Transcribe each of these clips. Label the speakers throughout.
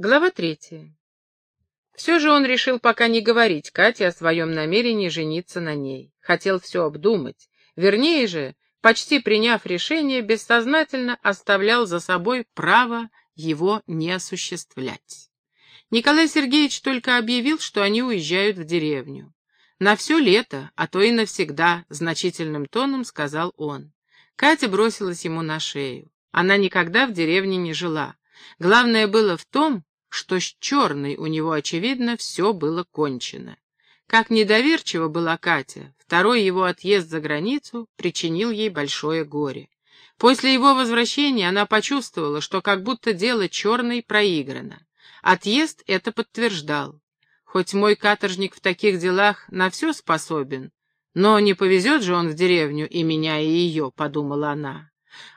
Speaker 1: Глава третья. Все же он решил пока не говорить Кате о своем намерении жениться на ней. Хотел все обдумать. Вернее же, почти приняв решение, бессознательно оставлял за собой право его не осуществлять. Николай Сергеевич только объявил, что они уезжают в деревню. «На все лето, а то и навсегда», — значительным тоном сказал он. Катя бросилась ему на шею. Она никогда в деревне не жила. Главное было в том, что с черной у него, очевидно, все было кончено. Как недоверчива была Катя, второй его отъезд за границу причинил ей большое горе. После его возвращения она почувствовала, что как будто дело черной проиграно. Отъезд это подтверждал. Хоть мой каторжник в таких делах на все способен, но не повезет же он в деревню и меня, и ее, — подумала она.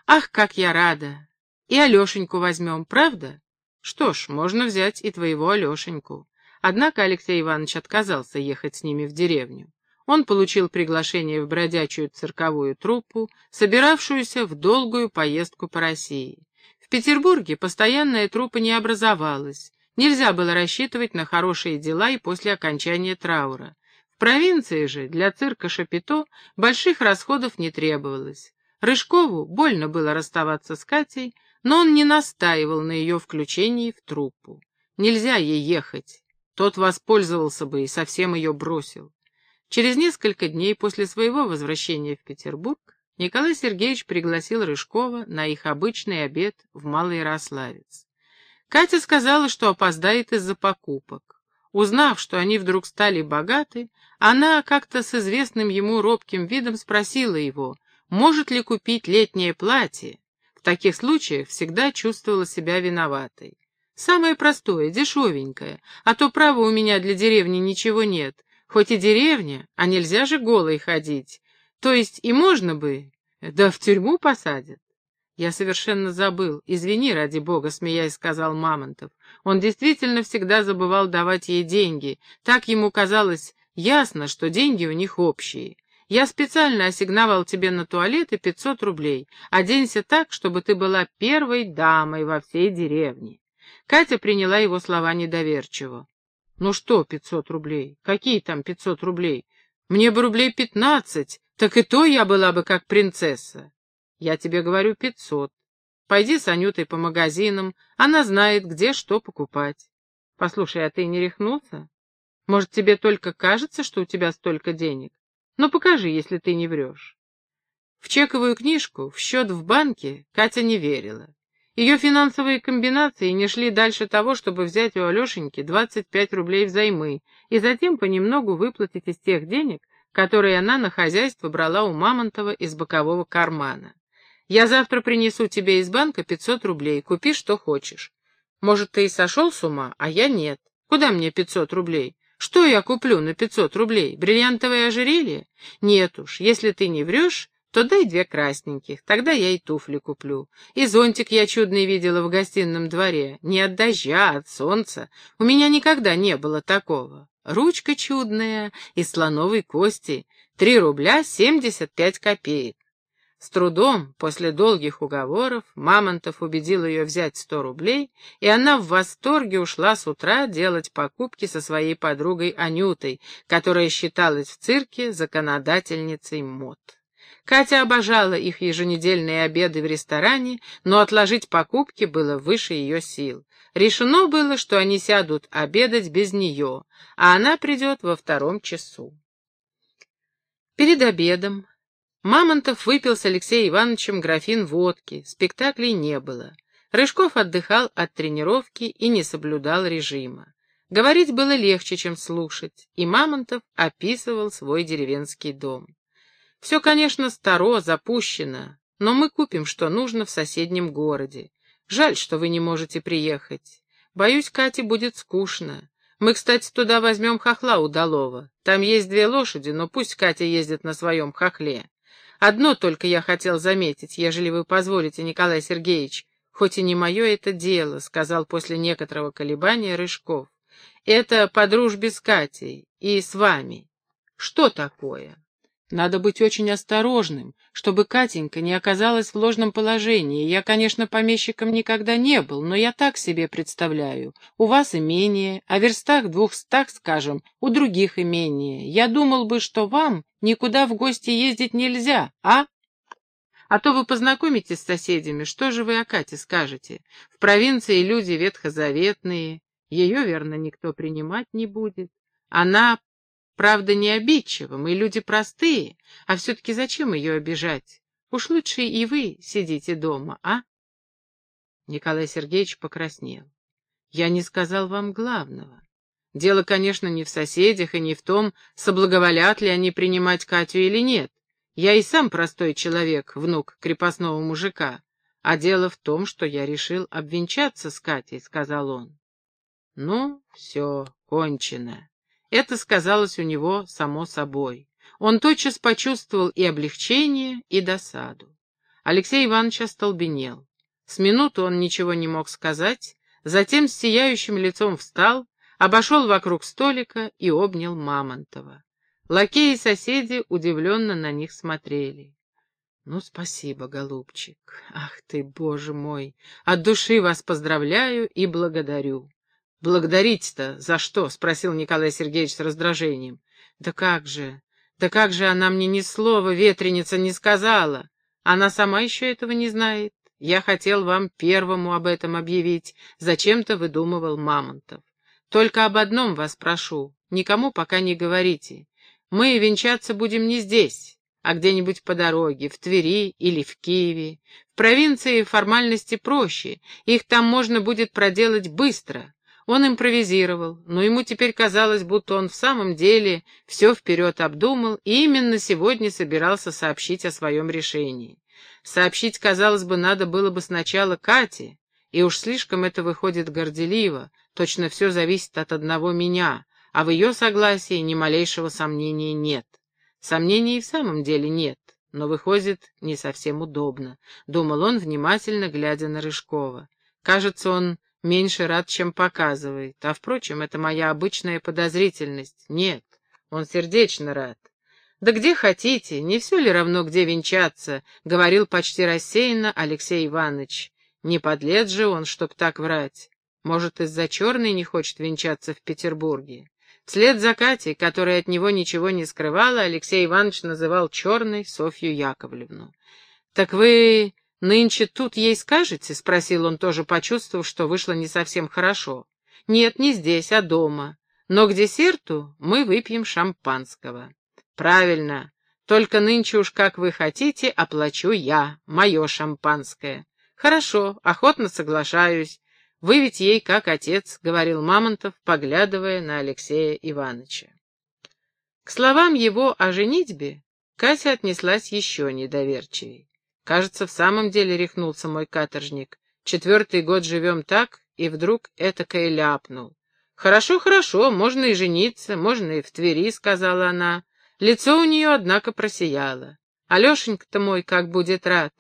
Speaker 1: Ах, как я рада! И Алешеньку возьмем, правда? Что ж, можно взять и твоего Алешеньку. Однако Алексей Иванович отказался ехать с ними в деревню. Он получил приглашение в бродячую цирковую труппу, собиравшуюся в долгую поездку по России. В Петербурге постоянная труппа не образовалась, нельзя было рассчитывать на хорошие дела и после окончания траура. В провинции же для цирка Шапито больших расходов не требовалось. Рыжкову больно было расставаться с Катей, но он не настаивал на ее включении в труппу. Нельзя ей ехать. Тот воспользовался бы и совсем ее бросил. Через несколько дней после своего возвращения в Петербург Николай Сергеевич пригласил Рыжкова на их обычный обед в Малый Ярославец. Катя сказала, что опоздает из-за покупок. Узнав, что они вдруг стали богаты, она как-то с известным ему робким видом спросила его, может ли купить летнее платье, в таких случаях всегда чувствовала себя виноватой. Самое простое, дешевенькое, а то права у меня для деревни ничего нет. Хоть и деревня, а нельзя же голой ходить. То есть и можно бы, да в тюрьму посадят. Я совершенно забыл. Извини, ради бога, смеясь, сказал Мамонтов. Он действительно всегда забывал давать ей деньги. Так ему казалось ясно, что деньги у них общие. Я специально ассигновал тебе на туалеты пятьсот рублей. Оденься так, чтобы ты была первой дамой во всей деревне. Катя приняла его слова недоверчиво. Ну что пятьсот рублей? Какие там пятьсот рублей? Мне бы рублей пятнадцать, так и то я была бы как принцесса. Я тебе говорю пятьсот. Пойди с Анютой по магазинам, она знает, где что покупать. Послушай, а ты не рехнулся? Может, тебе только кажется, что у тебя столько денег? Ну, покажи, если ты не врешь. В чековую книжку, в счет в банке Катя не верила. Ее финансовые комбинации не шли дальше того, чтобы взять у Алешеньки 25 рублей взаймы и затем понемногу выплатить из тех денег, которые она на хозяйство брала у Мамонтова из бокового кармана. «Я завтра принесу тебе из банка 500 рублей, купи что хочешь. Может, ты и сошел с ума, а я нет. Куда мне 500 рублей? Что я куплю на пятьсот рублей? Бриллиантовое ожерелье? Нет уж, если ты не врешь, то дай две красненьких, тогда я и туфли куплю. И зонтик я чудный видела в гостином дворе. Не от дождя, а от солнца. У меня никогда не было такого. Ручка чудная из слоновой кости. Три рубля семьдесят пять копеек. С трудом, после долгих уговоров, Мамонтов убедил ее взять сто рублей, и она в восторге ушла с утра делать покупки со своей подругой Анютой, которая считалась в цирке законодательницей мод. Катя обожала их еженедельные обеды в ресторане, но отложить покупки было выше ее сил. Решено было, что они сядут обедать без нее, а она придет во втором часу. Перед обедом Мамонтов выпил с Алексеем Ивановичем графин водки, спектаклей не было. Рыжков отдыхал от тренировки и не соблюдал режима. Говорить было легче, чем слушать, и Мамонтов описывал свой деревенский дом. Все, конечно, старо, запущено, но мы купим, что нужно в соседнем городе. Жаль, что вы не можете приехать. Боюсь, Кате будет скучно. Мы, кстати, туда возьмем хохла удалого. Там есть две лошади, но пусть Катя ездит на своем хохле. Одно только я хотел заметить, ежели вы позволите, Николай Сергеевич, хоть и не мое это дело, — сказал после некоторого колебания Рыжков. Это по дружбе с Катей и с вами. Что такое? Надо быть очень осторожным, чтобы Катенька не оказалась в ложном положении. Я, конечно, помещиком никогда не был, но я так себе представляю. У вас имение, а верстах двухстах, скажем, у других имение. Я думал бы, что вам никуда в гости ездить нельзя, а? А то вы познакомитесь с соседями, что же вы о Кате скажете? В провинции люди ветхозаветные, ее, верно, никто принимать не будет. Она Правда, не обидчива, мы люди простые, а все-таки зачем ее обижать? Уж лучше и вы сидите дома, а? Николай Сергеевич покраснел. Я не сказал вам главного. Дело, конечно, не в соседях и не в том, соблаговолят ли они принимать Катю или нет. Я и сам простой человек, внук крепостного мужика. А дело в том, что я решил обвенчаться с Катей, — сказал он. Ну, все, кончено. Это сказалось у него само собой. Он тотчас почувствовал и облегчение, и досаду. Алексей Иванович остолбенел. С минуту он ничего не мог сказать, затем с сияющим лицом встал, обошел вокруг столика и обнял Мамонтова. Лакеи и соседи удивленно на них смотрели. «Ну, спасибо, голубчик. Ах ты, боже мой! От души вас поздравляю и благодарю. «Благодарить-то за что?» — спросил Николай Сергеевич с раздражением. «Да как же, да как же она мне ни слова, ветреница, не сказала? Она сама еще этого не знает. Я хотел вам первому об этом объявить. Зачем-то выдумывал Мамонтов. Только об одном вас прошу, никому пока не говорите. Мы венчаться будем не здесь, а где-нибудь по дороге, в Твери или в Киеве. В провинции формальности проще, их там можно будет проделать быстро». Он импровизировал, но ему теперь казалось, будто он в самом деле все вперед обдумал и именно сегодня собирался сообщить о своем решении. Сообщить, казалось бы, надо было бы сначала Кате, и уж слишком это выходит горделиво, точно все зависит от одного меня, а в ее согласии ни малейшего сомнения нет. Сомнений в самом деле нет, но выходит не совсем удобно, думал он, внимательно глядя на Рыжкова. Кажется, он меньше рад, чем показывает. А, впрочем, это моя обычная подозрительность. Нет, он сердечно рад. «Да где хотите, не все ли равно, где венчаться?» — говорил почти рассеянно Алексей Иванович. «Не подлец же он, чтоб так врать. Может, из-за черной не хочет венчаться в Петербурге?» Вслед за Катей, которая от него ничего не скрывала, Алексей Иванович называл черной Софью Яковлевну. «Так вы «Нынче тут ей скажете?» — спросил он, тоже почувствовав, что вышло не совсем хорошо. «Нет, не здесь, а дома. Но к десерту мы выпьем шампанского». «Правильно. Только нынче уж как вы хотите, оплачу я, мое шампанское». «Хорошо, охотно соглашаюсь. Вы ведь ей как отец», — говорил Мамонтов, поглядывая на Алексея Ивановича. К словам его о женитьбе Катя отнеслась еще недоверчивей. Кажется, в самом деле рехнулся мой каторжник. Четвертый год живем так, и вдруг этакое ляпнул. «Хорошо, хорошо, можно и жениться, можно и в Твери», — сказала она. Лицо у нее, однако, просияло. Алешенька-то мой как будет рад.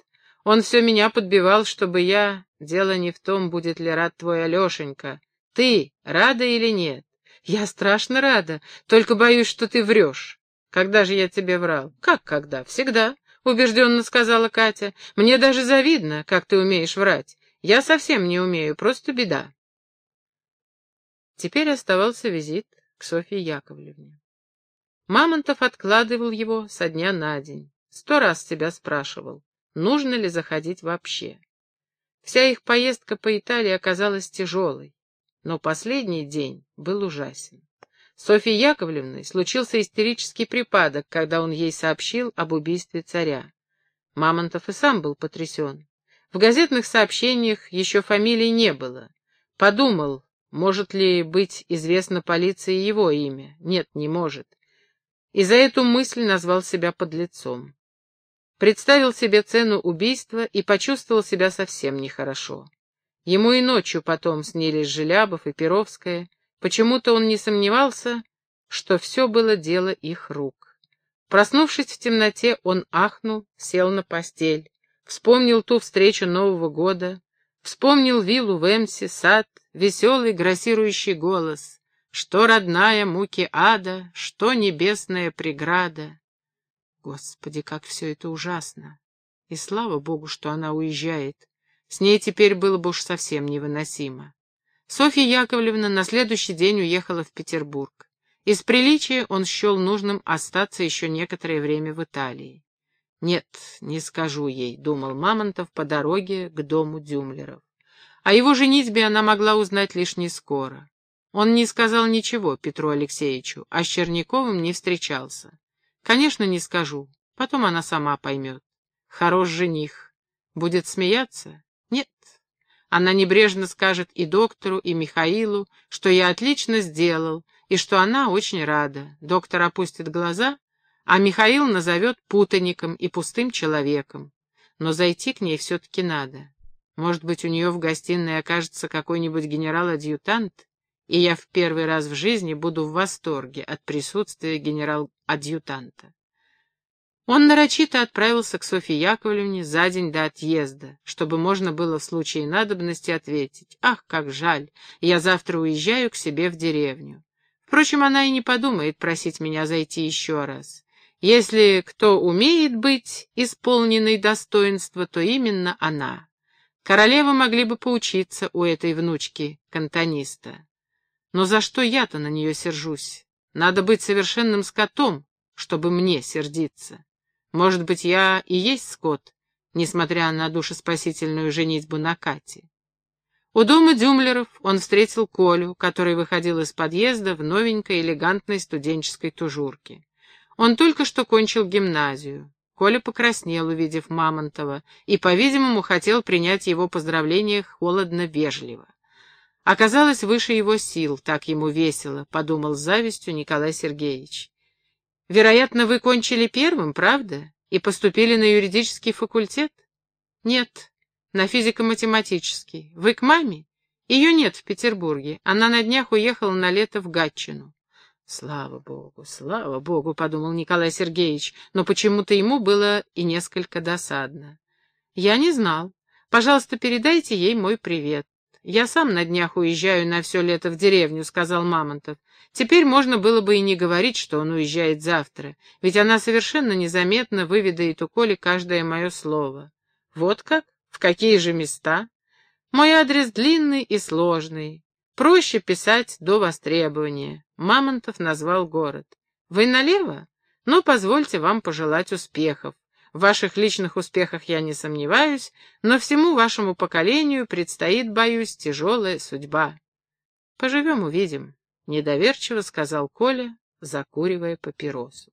Speaker 1: Он все меня подбивал, чтобы я... Дело не в том, будет ли рад твой Алешенька. Ты рада или нет? Я страшно рада, только боюсь, что ты врешь. Когда же я тебе врал? Как когда? Всегда. — убежденно сказала Катя. «Мне даже завидно, как ты умеешь врать. Я совсем не умею, просто беда». Теперь оставался визит к Софье Яковлевне. Мамонтов откладывал его со дня на день. Сто раз себя спрашивал, нужно ли заходить вообще. Вся их поездка по Италии оказалась тяжелой, но последний день был ужасен. Софье Яковлевной случился истерический припадок, когда он ей сообщил об убийстве царя. Мамонтов и сам был потрясен. В газетных сообщениях еще фамилии не было. Подумал, может ли быть известно полиции его имя. Нет, не может. И за эту мысль назвал себя подлецом. Представил себе цену убийства и почувствовал себя совсем нехорошо. Ему и ночью потом снились Желябов и Перовская, Почему-то он не сомневался, что все было дело их рук. Проснувшись в темноте, он ахнул, сел на постель, вспомнил ту встречу Нового года, вспомнил виллу в Эмсе, сад, веселый грассирующий голос, что родная муки ада, что небесная преграда. Господи, как все это ужасно! И слава Богу, что она уезжает. С ней теперь было бы уж совсем невыносимо. Софья Яковлевна на следующий день уехала в Петербург. Из приличия он счел нужным остаться еще некоторое время в Италии. «Нет, не скажу ей», — думал Мамонтов по дороге к дому Дюмлеров. О его женитьбе она могла узнать лишь не скоро. Он не сказал ничего Петру Алексеевичу, а с Черняковым не встречался. Конечно, не скажу, потом она сама поймет. Хорош жених. Будет смеяться? Нет. Она небрежно скажет и доктору, и Михаилу, что я отлично сделал, и что она очень рада. Доктор опустит глаза, а Михаил назовет путаником и пустым человеком. Но зайти к ней все-таки надо. Может быть, у нее в гостиной окажется какой-нибудь генерал-адъютант, и я в первый раз в жизни буду в восторге от присутствия генерал-адъютанта. Он нарочито отправился к Софье Яковлевне за день до отъезда, чтобы можно было в случае надобности ответить «Ах, как жаль, я завтра уезжаю к себе в деревню». Впрочем, она и не подумает просить меня зайти еще раз. Если кто умеет быть исполненной достоинства, то именно она. Королевы могли бы поучиться у этой внучки кантониста. Но за что я-то на нее сержусь? Надо быть совершенным скотом, чтобы мне сердиться. Может быть, я и есть скот, несмотря на душеспасительную женитьбу на Кате. У дома Дюмлеров он встретил Колю, который выходил из подъезда в новенькой элегантной студенческой тужурке. Он только что кончил гимназию. Коля покраснел, увидев Мамонтова, и, по-видимому, хотел принять его поздравления холодно-вежливо. Оказалось, выше его сил, так ему весело, — подумал с завистью Николай Сергеевич. Вероятно, вы кончили первым, правда? И поступили на юридический факультет? Нет, на физико-математический. Вы к маме? Ее нет в Петербурге. Она на днях уехала на лето в Гатчину. Слава богу, слава богу, подумал Николай Сергеевич, но почему-то ему было и несколько досадно. Я не знал. Пожалуйста, передайте ей мой привет. «Я сам на днях уезжаю на все лето в деревню», — сказал Мамонтов. Теперь можно было бы и не говорить, что он уезжает завтра, ведь она совершенно незаметно выведает у Коли каждое мое слово. «Вот как? В какие же места?» «Мой адрес длинный и сложный. Проще писать до востребования». Мамонтов назвал город. «Вы налево? Ну, позвольте вам пожелать успехов. В ваших личных успехах я не сомневаюсь, но всему вашему поколению предстоит, боюсь, тяжелая судьба. Поживем, увидим, — недоверчиво сказал Коля, закуривая папиросу.